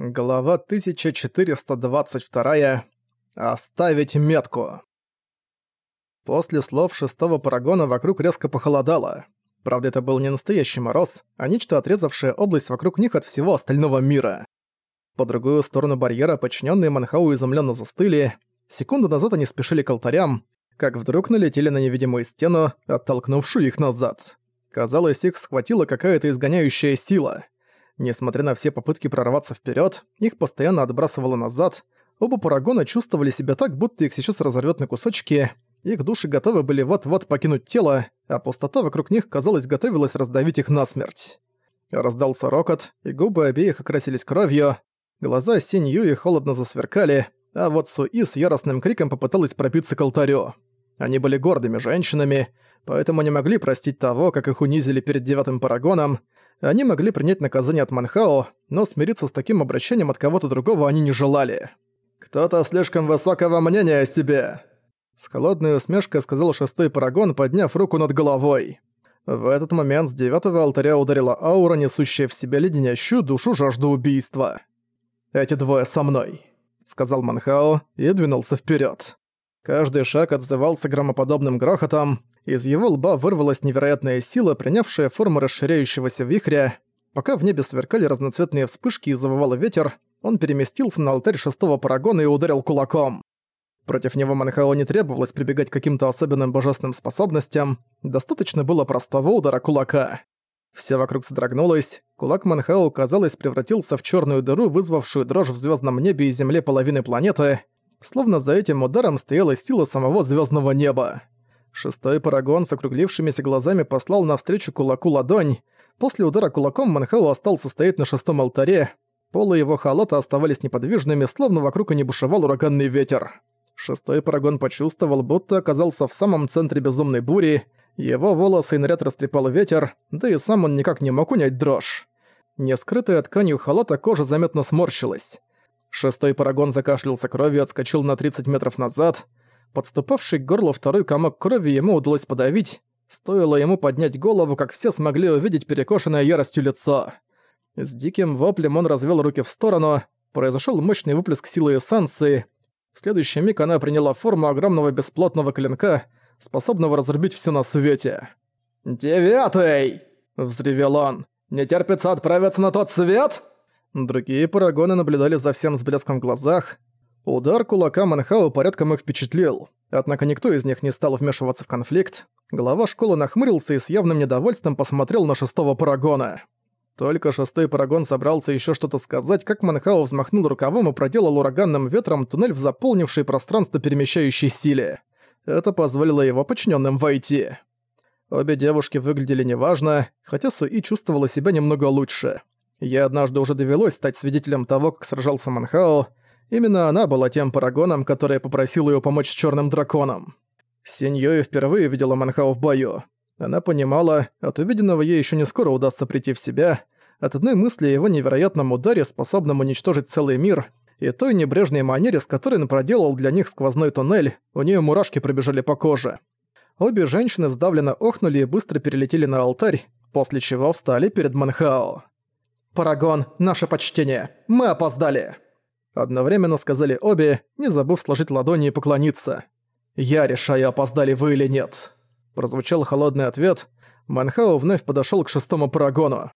Глава 1422. Оставить метку. После слов шестого парагона вокруг резко похолодало. Правда, это был не настоящий мороз, а нечто отрезавшее область вокруг них от всего остального мира. По другую сторону барьера подчиненные Манхау изумленно застыли. Секунду назад они спешили к алтарям, как вдруг налетели на невидимую стену, оттолкнувшую их назад. Казалось, их схватила какая-то изгоняющая сила — Несмотря на все попытки прорваться вперед, их постоянно отбрасывало назад. Оба парагона чувствовали себя так, будто их сейчас разорвет на кусочки. Их души готовы были вот-вот покинуть тело, а пустота вокруг них, казалось, готовилась раздавить их насмерть. Раздался рокот, и губы обеих окрасились кровью. Глаза Синь Юи холодно засверкали, а вот Суи с яростным криком попыталась пробиться к алтарю. Они были гордыми женщинами, поэтому не могли простить того, как их унизили перед девятым парагоном, они могли принять наказание от Манхао, но смириться с таким обращением от кого-то другого они не желали. «Кто-то слишком высокого мнения о себе!» С холодной усмешкой сказал шестой парагон, подняв руку над головой. В этот момент с девятого алтаря ударила аура, несущая в себе леденящую душу жажду убийства. «Эти двое со мной», — сказал Манхао и двинулся вперед. Каждый шаг отзывался громоподобным грохотом, из его лба вырвалась невероятная сила, принявшая форму расширяющегося вихря. Пока в небе сверкали разноцветные вспышки и завывал ветер, он переместился на алтарь шестого парагона и ударил кулаком. Против него Манхао не требовалось прибегать к каким-то особенным божественным способностям, достаточно было простого удара кулака. Все вокруг содрогнулось, кулак Манхао, казалось, превратился в черную дыру, вызвавшую дрожь в звездном небе и земле половины планеты, словно за этим ударом стояла сила самого звездного неба. Шестой парагон с округлившимися глазами послал навстречу кулаку ладонь. После удара кулаком Манхау остался стоять на шестом алтаре. Полы его халата оставались неподвижными, словно вокруг и не бушевал ураганный ветер. Шестой парагон почувствовал, будто оказался в самом центре безумной бури. Его волосы и наряд растрепал ветер, да и сам он никак не мог унять дрожь. Не скрытая тканью халата кожа заметно сморщилась. Шестой парагон закашлялся кровью и отскочил на 30 метров назад. Подступавший к горлу второй комок крови ему удалось подавить. Стоило ему поднять голову, как все смогли увидеть перекошенное яростью лицо. С диким воплем он развел руки в сторону. Произошел мощный выплеск силы эссенции. В следующий миг она приняла форму огромного бесплотного клинка, способного разрубить все на свете. «Девятый!» — взревел он. «Не терпится отправиться на тот свет?» Другие парагоны наблюдали за всем с блеском в глазах. Удар кулака Манхау порядком их впечатлил, однако никто из них не стал вмешиваться в конфликт. Глава школы нахмурился и с явным недовольством посмотрел на шестого парагона. Только шестой парагон собрался еще что-то сказать, как Манхау взмахнул рукавом и проделал ураганным ветром туннель в заполнившей пространство перемещающей силе. Это позволило его подчиненным войти. Обе девушки выглядели неважно, хотя Суи чувствовала себя немного лучше. Ей однажды уже довелось стать свидетелем того, как сражался Манхао, Именно она была тем парагоном, который попросил её помочь с чёрным драконом. Синьёй впервые видела Манхао в бою. Она понимала, от увиденного ей ещё не скоро удастся прийти в себя, от одной мысли о его невероятном ударе, способном уничтожить целый мир, и той небрежной манере, с которой он проделал для них сквозной туннель, у неё мурашки пробежали по коже. Обе женщины сдавленно охнули и быстро перелетели на алтарь, после чего встали перед Манхао. «Парагон, наше почтение! Мы опоздали!» Одновременно сказали обе, не забыв сложить ладони и поклониться. «Я решаю, опоздали вы или нет». Прозвучал холодный ответ. Манхао вновь подошёл к шестому парагону.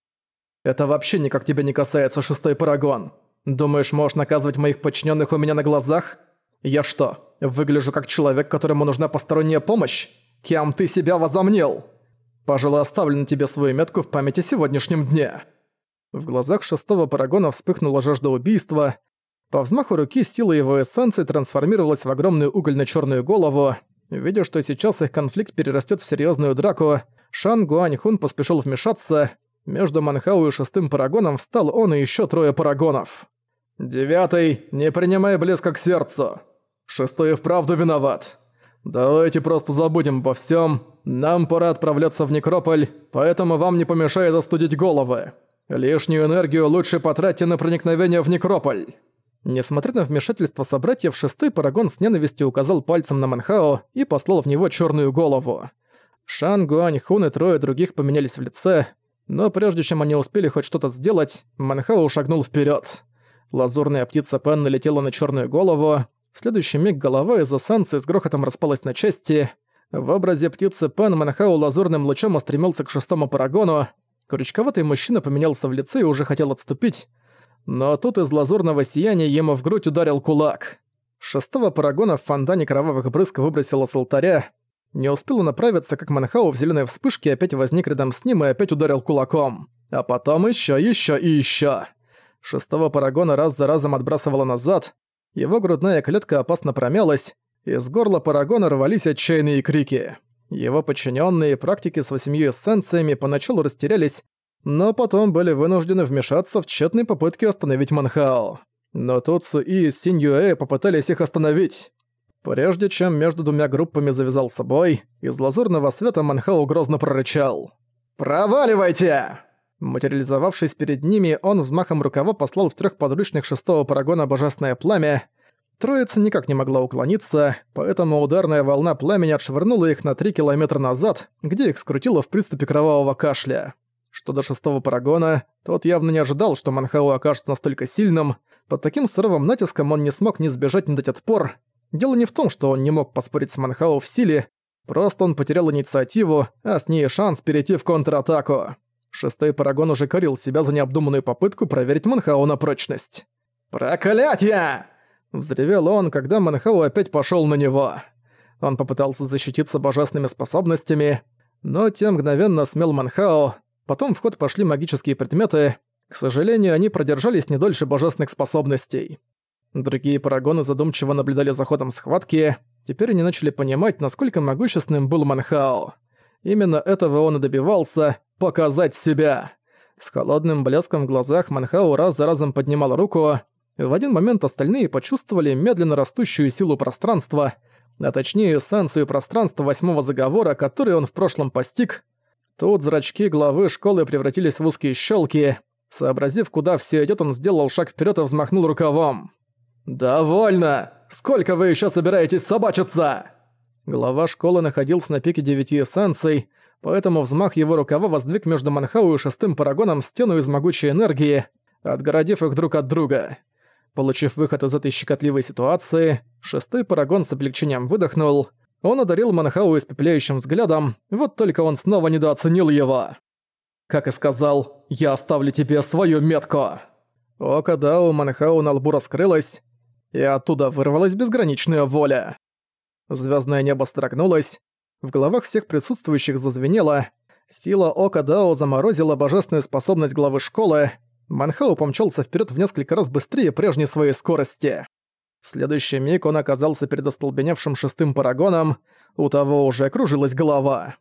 «Это вообще никак тебя не касается, шестой парагон. Думаешь, можешь наказывать моих подчиненных у меня на глазах? Я что, выгляжу как человек, которому нужна посторонняя помощь? Кем ты себя возомнил? Пожалуй, оставлю на тебе свою метку в памяти сегодняшнем дне». В глазах шестого парагона вспыхнула жажда убийства, по взмаху руки сила его эссенции трансформировалась в огромную угольно-чёрную голову. Видя, что сейчас их конфликт перерастёт в серьёзную драку, Шан Гуань Хун поспешил вмешаться. Между Манхау и шестым парагоном встал он и ещё трое парагонов. «Девятый, не принимай близко к сердцу. Шестой вправду виноват. Давайте просто забудем обо всём. Нам пора отправляться в Некрополь, поэтому вам не помешает остудить головы. Лишнюю энергию лучше потратьте на проникновение в Некрополь». Несмотря на вмешательство собратьев, шестой парагон с ненавистью указал пальцем на Манхао и послал в него черную голову. Шан, Гуань, Хун и трое других поменялись в лице, но прежде чем они успели хоть что-то сделать, Манхао шагнул вперед. Лазурная птица Пен налетела на черную голову. В следующий миг голова из эссенции с грохотом распалась на части. В образе птицы Пен Манхау лазурным лучом устремился к шестому парагону. Крючковатый мужчина поменялся в лице и уже хотел отступить. Но тут из лазурного сияния ему в грудь ударил кулак. Шестого парагона в фонтане кровавых брызг выбросило с алтаря. Не успел направиться, как Манхау в зеленой вспышке опять возник рядом с ним и опять ударил кулаком. А потом еще, еще и еще. Шестого парагона раз за разом отбрасывало назад. Его грудная клетка опасно промялась. Из горла парагона рвались отчаянные крики. Его подчиненные практики с восемью эссенциями поначалу растерялись, но потом были вынуждены вмешаться в тщетной попытке остановить Манхао. Но Туцу и Синьюэ попытались их остановить. Прежде чем между двумя группами завязался бой, из лазурного света Манхау грозно прорычал. «Проваливайте!» Материализовавшись перед ними, он взмахом рукава послал в трех подручных шестого парагона божественное пламя. Троица никак не могла уклониться, поэтому ударная волна пламени отшвырнула их на три километра назад, где их скрутило в приступе кровавого кашля. Что до шестого парагона, тот явно не ожидал, что Манхау окажется настолько сильным. Под таким суровым натиском он не смог ни сбежать, ни дать отпор. Дело не в том, что он не мог поспорить с Манхау в силе, просто он потерял инициативу, а с ней шанс перейти в контратаку. Шестой парагон уже корил себя за необдуманную попытку проверить Манхау на прочность. «Проклятье!» Взревел он, когда Манхау опять пошёл на него. Он попытался защититься божественными способностями, но тем мгновенно смел Манхао, потом в ход пошли магические предметы, к сожалению, они продержались не дольше божественных способностей. Другие парагоны задумчиво наблюдали за ходом схватки, теперь они начали понимать, насколько могущественным был Манхао. Именно этого он и добивался – показать себя. С холодным блеском в глазах Манхао раз за разом поднимал руку. В один момент остальные почувствовали медленно растущую силу пространства, а точнее эссенцию пространства восьмого заговора, который он в прошлом постиг. Тут зрачки главы школы превратились в узкие щелки. Сообразив, куда все идет, он сделал шаг вперед и взмахнул рукавом. «Довольно! Сколько вы еще собираетесь собачиться?» Глава школы находился на пике девяти эссенций, поэтому взмах его рукава воздвиг между Манхау и шестым парагоном стену из могучей энергии, отгородив их друг от друга. Получив выход из этой щекотливой ситуации, шестой парагон с облегчением выдохнул. Он одарил Манхау испепеляющим взглядом, вот только он снова недооценил его. «Как и сказал, я оставлю тебе свою метку!» Око Дао Манхау на лбу раскрылось, и оттуда вырвалась безграничная воля. Звездное небо строгнулось, в головах всех присутствующих зазвенело, сила Ока Дао заморозила божественную способность главы школы, Манхау помчался вперед в несколько раз быстрее прежней своей скорости. В следующий миг он оказался перед остолбеневшим шестым парагоном, у того уже кружилась голова.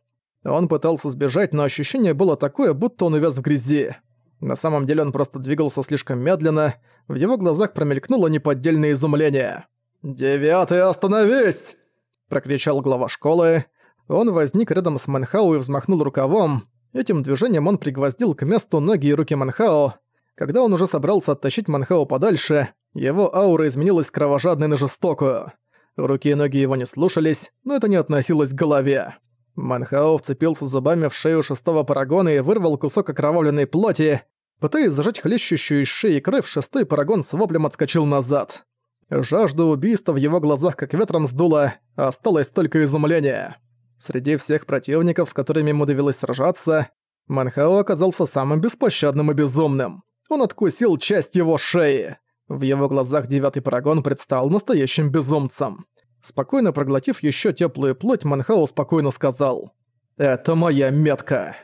Он пытался сбежать, но ощущение было такое, будто он увяз в грязи. На самом деле он просто двигался слишком медленно, в его глазах промелькнуло неподдельное изумление. «Девятый, остановись!» – прокричал глава школы. Он возник рядом с Манхау и взмахнул рукавом. Этим движением он пригвоздил к месту ноги и руки Манхао. Когда он уже собрался оттащить Манхао подальше, его аура изменилась кровожадной на жестокую. Руки и ноги его не слушались, но это не относилось к голове. Манхао вцепился зубами в шею шестого парагона и вырвал кусок окровавленной плоти. Пытаясь зажать хлещущую из шеи кровь, шестой парагон с воплем отскочил назад. Жажда убийства в его глазах как ветром сдуло, а осталось только изумление. Среди всех противников, с которыми ему довелось сражаться, Манхао оказался самым беспощадным и безумным. Он откусил часть его шеи. В его глазах девятый парагон предстал настоящим безумцем. Спокойно проглотив еще теплую плоть, Манхао спокойно сказал «Это моя метка».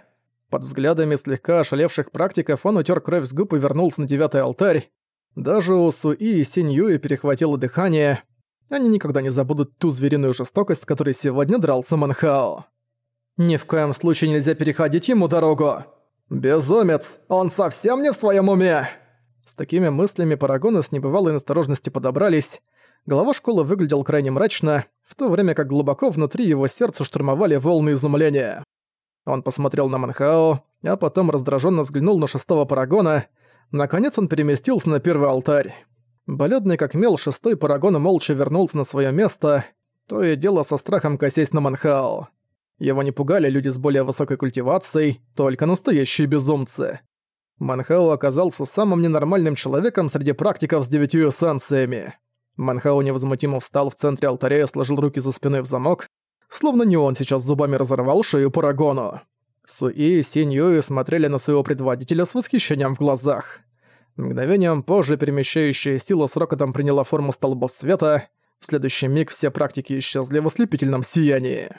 Под взглядами слегка ошалевших практиков он утер кровь с губ и вернулся на девятый алтарь. Даже у Суи и Синьюи перехватило дыхание. Они никогда не забудут ту звериную жестокость, с которой сегодня дрался Манхао. Ни в коем случае нельзя переходить ему дорогу. Безумец! Он совсем не в своем уме! С такими мыслями парагоны с небывалой осторожностью подобрались. Глава школы выглядел крайне мрачно, в то время как глубоко внутри его сердца штурмовали волны изумления. Он посмотрел на Манхао, а потом раздраженно взглянул на шестого парагона. Наконец он переместился на первый алтарь. Болёдный как мел, шестой парагон молча вернулся на свое место, то и дело со страхом косясь на Манхао. Его не пугали люди с более высокой культивацией, только настоящие безумцы. Манхао оказался самым ненормальным человеком среди практиков с девятью эссенциями. Манхао невозмутимо встал в центре алтаря и сложил руки за спиной в замок, словно не он сейчас зубами разорвал шею Парагону. Суи и Синь Юи смотрели на своего предводителя с восхищением в глазах. Мгновением позже перемещающая сила с рокотом приняла форму столбов света, в следующий миг все практики исчезли в ослепительном сиянии.